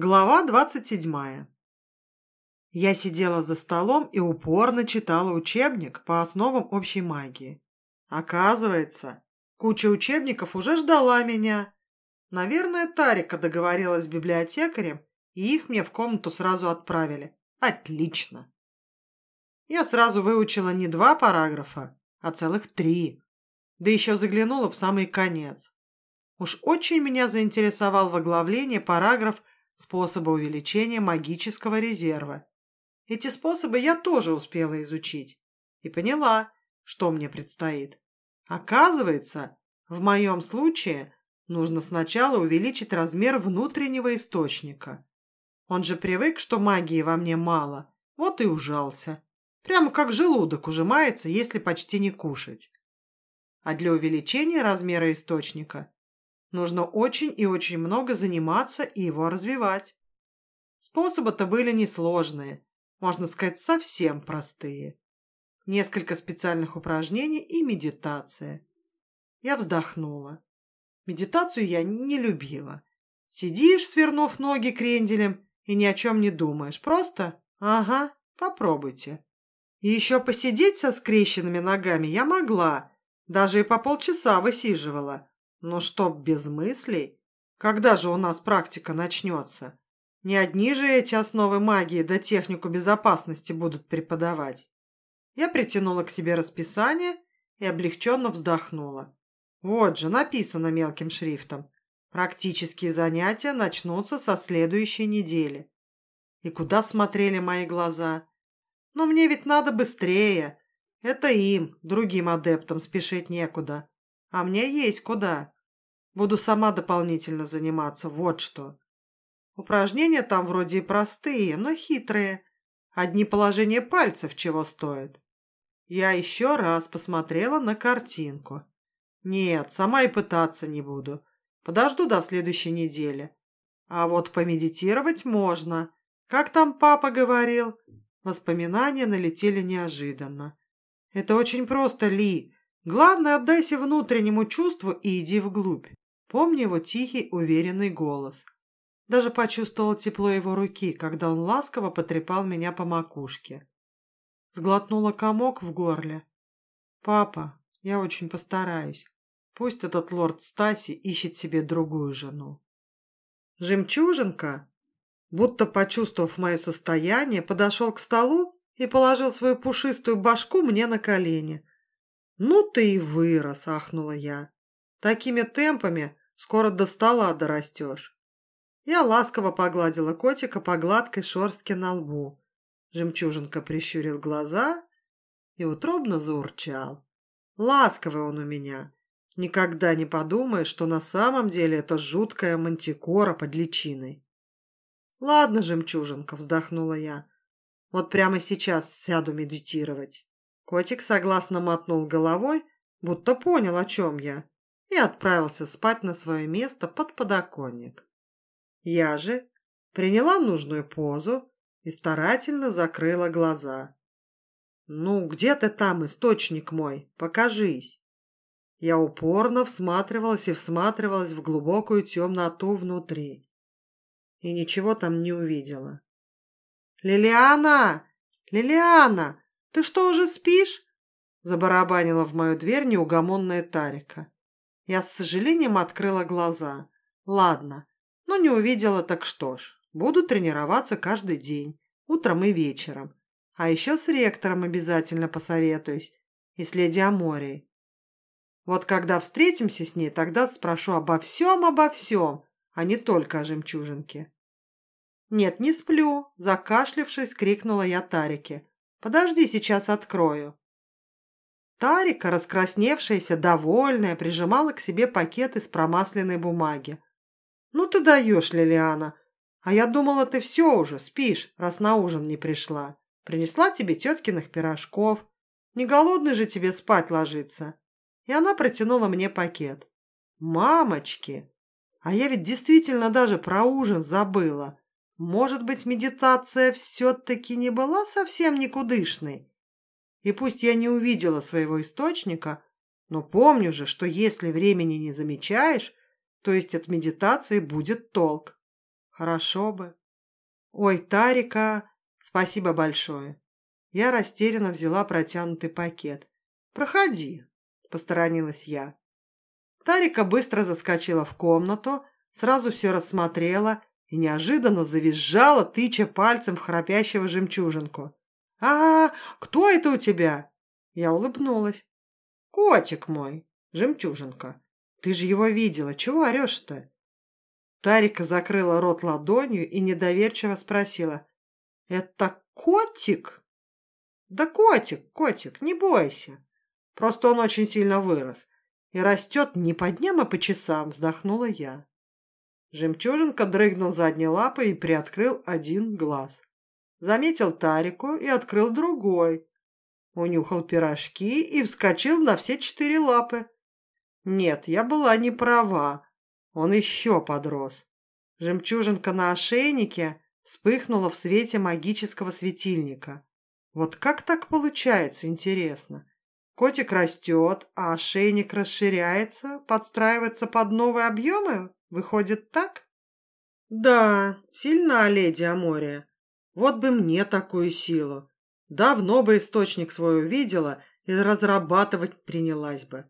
Глава двадцать седьмая. Я сидела за столом и упорно читала учебник по основам общей магии. Оказывается, куча учебников уже ждала меня. Наверное, Тарика договорилась с библиотекарем, и их мне в комнату сразу отправили. Отлично. Я сразу выучила не два параграфа, а целых три. Да еще заглянула в самый конец. Уж очень меня заинтересовал в оглавлении параграф способы увеличения магического резерва. Эти способы я тоже успела изучить и поняла, что мне предстоит. Оказывается, в моем случае нужно сначала увеличить размер внутреннего источника. Он же привык, что магии во мне мало, вот и ужался. Прямо как желудок ужимается, если почти не кушать. А для увеличения размера источника Нужно очень и очень много заниматься и его развивать. Способы-то были несложные, можно сказать, совсем простые. Несколько специальных упражнений и медитация. Я вздохнула. Медитацию я не любила. Сидишь, свернув ноги кренделем, и ни о чем не думаешь. Просто, ага, попробуйте. И еще посидеть со скрещенными ногами я могла, даже и по полчаса высиживала. Но чтоб без мыслей? Когда же у нас практика начнется? Не одни же эти основы магии да технику безопасности будут преподавать. Я притянула к себе расписание и облегченно вздохнула. Вот же, написано мелким шрифтом. Практические занятия начнутся со следующей недели. И куда смотрели мои глаза? Но мне ведь надо быстрее. Это им, другим адептам, спешить некуда. А мне есть куда. Буду сама дополнительно заниматься, вот что. Упражнения там вроде и простые, но хитрые. Одни положения пальцев чего стоят. Я еще раз посмотрела на картинку. Нет, сама и пытаться не буду. Подожду до следующей недели. А вот помедитировать можно. Как там папа говорил? Воспоминания налетели неожиданно. Это очень просто, Ли. Главное, отдайся внутреннему чувству и иди вглубь. Помню его тихий, уверенный голос. Даже почувствовал тепло его руки, когда он ласково потрепал меня по макушке. Сглотнула комок в горле. «Папа, я очень постараюсь. Пусть этот лорд Стаси ищет себе другую жену». Жемчужинка, будто почувствовав мое состояние, подошел к столу и положил свою пушистую башку мне на колени. «Ну ты и вырос!» — ахнула я. «Такими темпами скоро до стола дорастешь». Я ласково погладила котика по гладкой шерстке на лбу. Жемчужинка прищурил глаза и утробно заурчал. Ласковый он у меня. Никогда не подумаешь, что на самом деле это жуткая мантикора под личиной. «Ладно, жемчужинка», — вздохнула я. «Вот прямо сейчас сяду медитировать». Котик согласно мотнул головой, будто понял, о чем я, и отправился спать на свое место под подоконник. Я же приняла нужную позу и старательно закрыла глаза. «Ну, где ты там, источник мой? Покажись!» Я упорно всматривалась и всматривалась в глубокую темноту внутри. И ничего там не увидела. «Лилиана! Лилиана! «Ты что, уже спишь?» Забарабанила в мою дверь неугомонная Тарика. Я с сожалением открыла глаза. Ладно, но не увидела, так что ж. Буду тренироваться каждый день, утром и вечером. А еще с ректором обязательно посоветуюсь и с леди Аморией. Вот когда встретимся с ней, тогда спрошу обо всем, обо всем, а не только о жемчужинке. «Нет, не сплю», – закашлявшись, крикнула я Тарике. Подожди, сейчас открою». Тарика, раскрасневшаяся, довольная, прижимала к себе пакет из промасленной бумаги. «Ну ты даешь, Лилиана! А я думала, ты все уже спишь, раз на ужин не пришла. Принесла тебе теткиных пирожков. Не голодный же тебе спать ложиться». И она протянула мне пакет. «Мамочки! А я ведь действительно даже про ужин забыла. Может быть, медитация все-таки не была совсем никудышной? И пусть я не увидела своего источника, но помню же, что если времени не замечаешь, то есть от медитации будет толк. Хорошо бы. Ой, Тарика, спасибо большое. Я растерянно взяла протянутый пакет. Проходи, посторонилась я. Тарика быстро заскочила в комнату, сразу все рассмотрела и неожиданно завизжала, тыча пальцем в храпящего жемчужинку. «А, кто это у тебя?» Я улыбнулась. «Котик мой, жемчужинка. Ты же его видела, чего орешь-то?» Тарика закрыла рот ладонью и недоверчиво спросила. «Это котик?» «Да котик, котик, не бойся. Просто он очень сильно вырос и растет не по дням, а по часам», вздохнула я. Жемчужинка дрыгнул задней лапой и приоткрыл один глаз. Заметил Тарику и открыл другой. Унюхал пирожки и вскочил на все четыре лапы. Нет, я была не права. Он еще подрос. Жемчужинка на ошейнике вспыхнула в свете магического светильника. Вот как так получается, интересно? Котик растет, а ошейник расширяется, подстраивается под новые объемы? Выходит так? Да, сильна леди Амория. Вот бы мне такую силу. Давно бы источник свой увидела и разрабатывать принялась бы.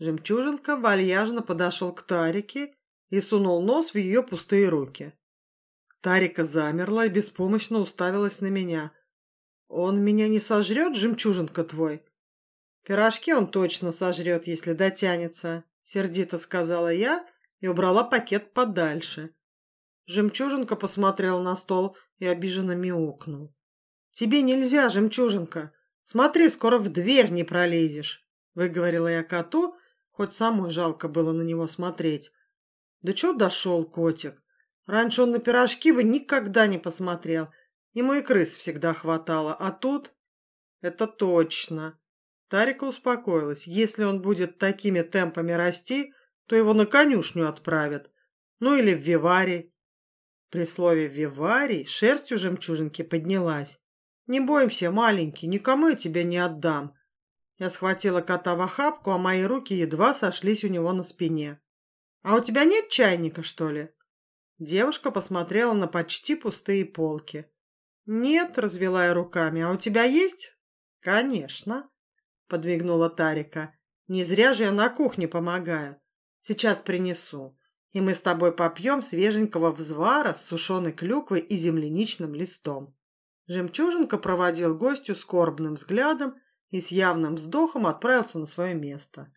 Жемчужинка вальяжно подошел к Тарике и сунул нос в ее пустые руки. Тарика замерла и беспомощно уставилась на меня. «Он меня не сожрет, жемчужинка твой?» «Пирожки он точно сожрет, если дотянется», — сердито сказала я и убрала пакет подальше. Жемчужинка посмотрел на стол и обиженно мяукнул. «Тебе нельзя, жемчужинка! Смотри, скоро в дверь не пролезешь!» Выговорила я коту, хоть самой жалко было на него смотреть. «Да чё дошел котик? Раньше он на пирожки бы никогда не посмотрел. Ему и крыс всегда хватало, а тут...» «Это точно!» Тарика успокоилась. «Если он будет такими темпами расти, то его на конюшню отправят. Ну или в виварий. При слове «виварий» шерсть у жемчужинки поднялась. «Не бойся, маленький, никому я тебя не отдам». Я схватила кота в охапку, а мои руки едва сошлись у него на спине. «А у тебя нет чайника, что ли?» Девушка посмотрела на почти пустые полки. «Нет», — развела я руками, — «а у тебя есть?» «Конечно», — подвигнула Тарика. «Не зря же я на кухне помогаю. Сейчас принесу, и мы с тобой попьем свеженького взвара с сушеной клюквой и земляничным листом». Жемчужинка проводил гостю скорбным взглядом и с явным вздохом отправился на свое место.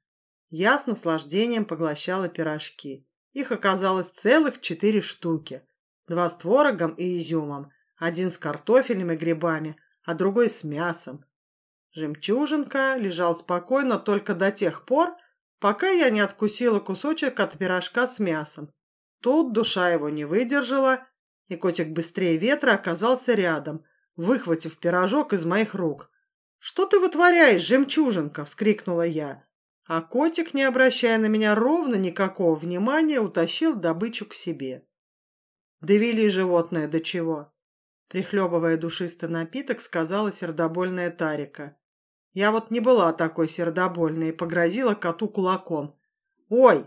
Я с наслаждением поглощала пирожки. Их оказалось целых четыре штуки. Два с творогом и изюмом, один с картофелем и грибами, а другой с мясом. Жемчужинка лежал спокойно только до тех пор, пока я не откусила кусочек от пирожка с мясом. Тут душа его не выдержала, и котик быстрее ветра оказался рядом, выхватив пирожок из моих рук. «Что ты вытворяешь, жемчужинка?» — вскрикнула я. А котик, не обращая на меня ровно никакого внимания, утащил добычу к себе. Довели животное до чего? Прихлебывая душистый напиток, сказала сердобольная Тарика. Я вот не была такой сердобольной и погрозила коту кулаком. «Ой,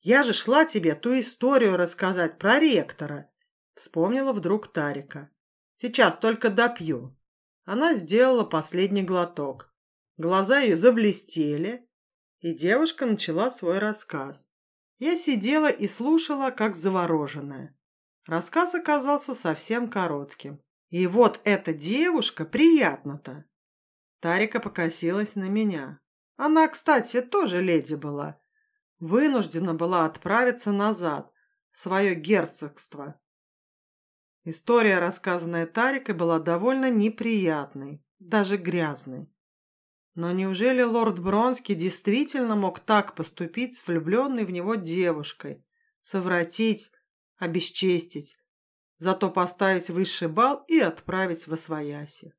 я же шла тебе ту историю рассказать про ректора!» Вспомнила вдруг Тарика. «Сейчас только допью». Она сделала последний глоток. Глаза ее заблестели, и девушка начала свой рассказ. Я сидела и слушала, как завороженная. Рассказ оказался совсем коротким. И вот эта девушка приятно-то. Тарика покосилась на меня. Она, кстати, тоже леди была. Вынуждена была отправиться назад, в свое герцогство. История, рассказанная Тарикой, была довольно неприятной, даже грязной. Но неужели лорд Бронский действительно мог так поступить с влюбленной в него девушкой, совратить, обесчестить, зато поставить высший бал и отправить в освояси?